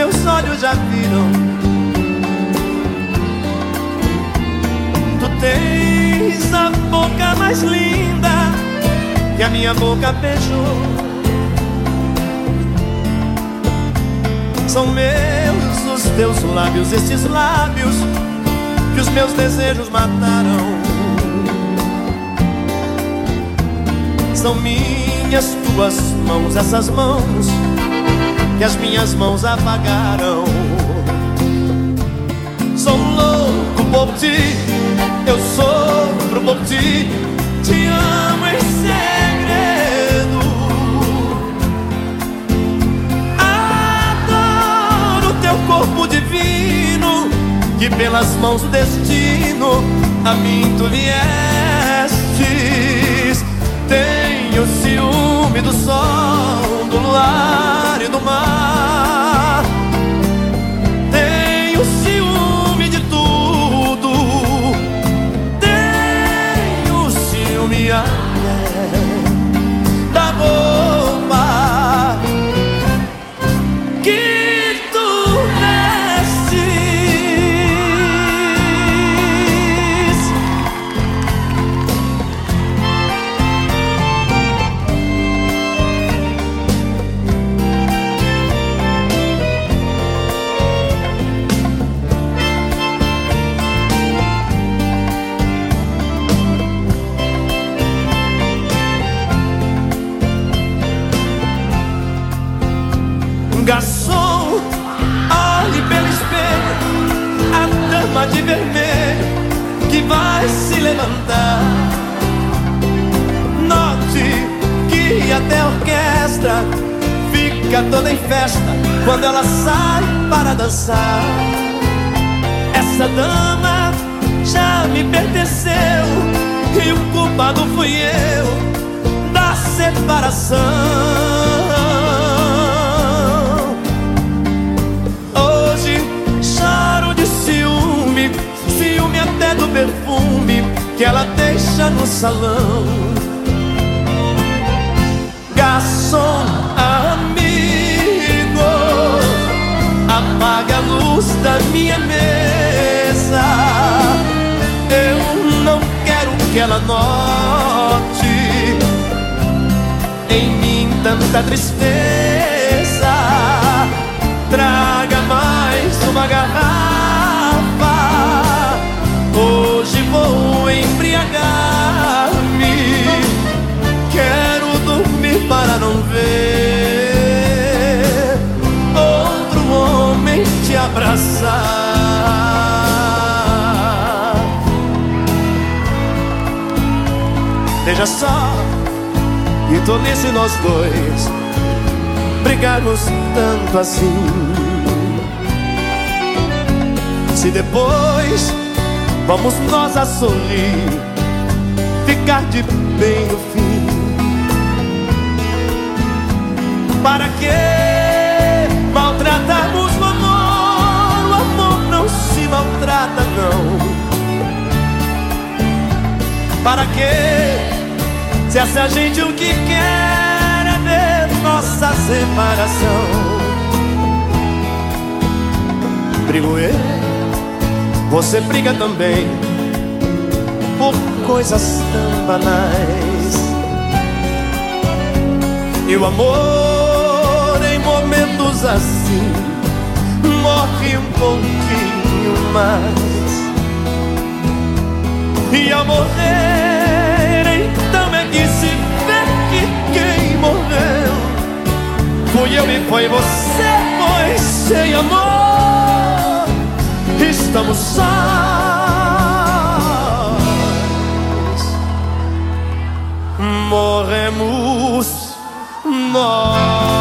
meus olhos já viram. Tu tens a boca mais linda que a minha boca beijou. São meus os teus lábios, esses lábios que os meus desejos mataram. São minhas tuas mãos, essas mãos que as minhas mãos apagaram. Sou louco por ti, eu sofro por ti, te amo em segredo. Adoro teu corpo divino, que pelas mãos do destino a mim tu viestes. Garçom, olhe pelo espelho A dama de vermelho Que vai se levantar. Note que até a orquestra Fica toda em festa Quando ela sai para dançar. Essa dama já me pertenceu E o culpado fui eu Da separação que ela deixa no salão. Garçom, amigo, apaga a luz da minha mesa. Eu não quero que ela note em mim tanta tristeza. Traga mais uma garrafa. Veja só, e tolice nós dois brigarmos tanto assim. Se depois vamos nós a sorrir, ficar de bem no fim. Para que maltratarmos o amor? O amor não se maltrata, não. Para que se essa gente o que quer é ver nossa separação? Brigo eu, você briga também por coisas tão banais. E o amor em momentos assim morre um pouquinho mais. E ao morrer, eu me você foi sem amor. Estamos sós, morremos nós.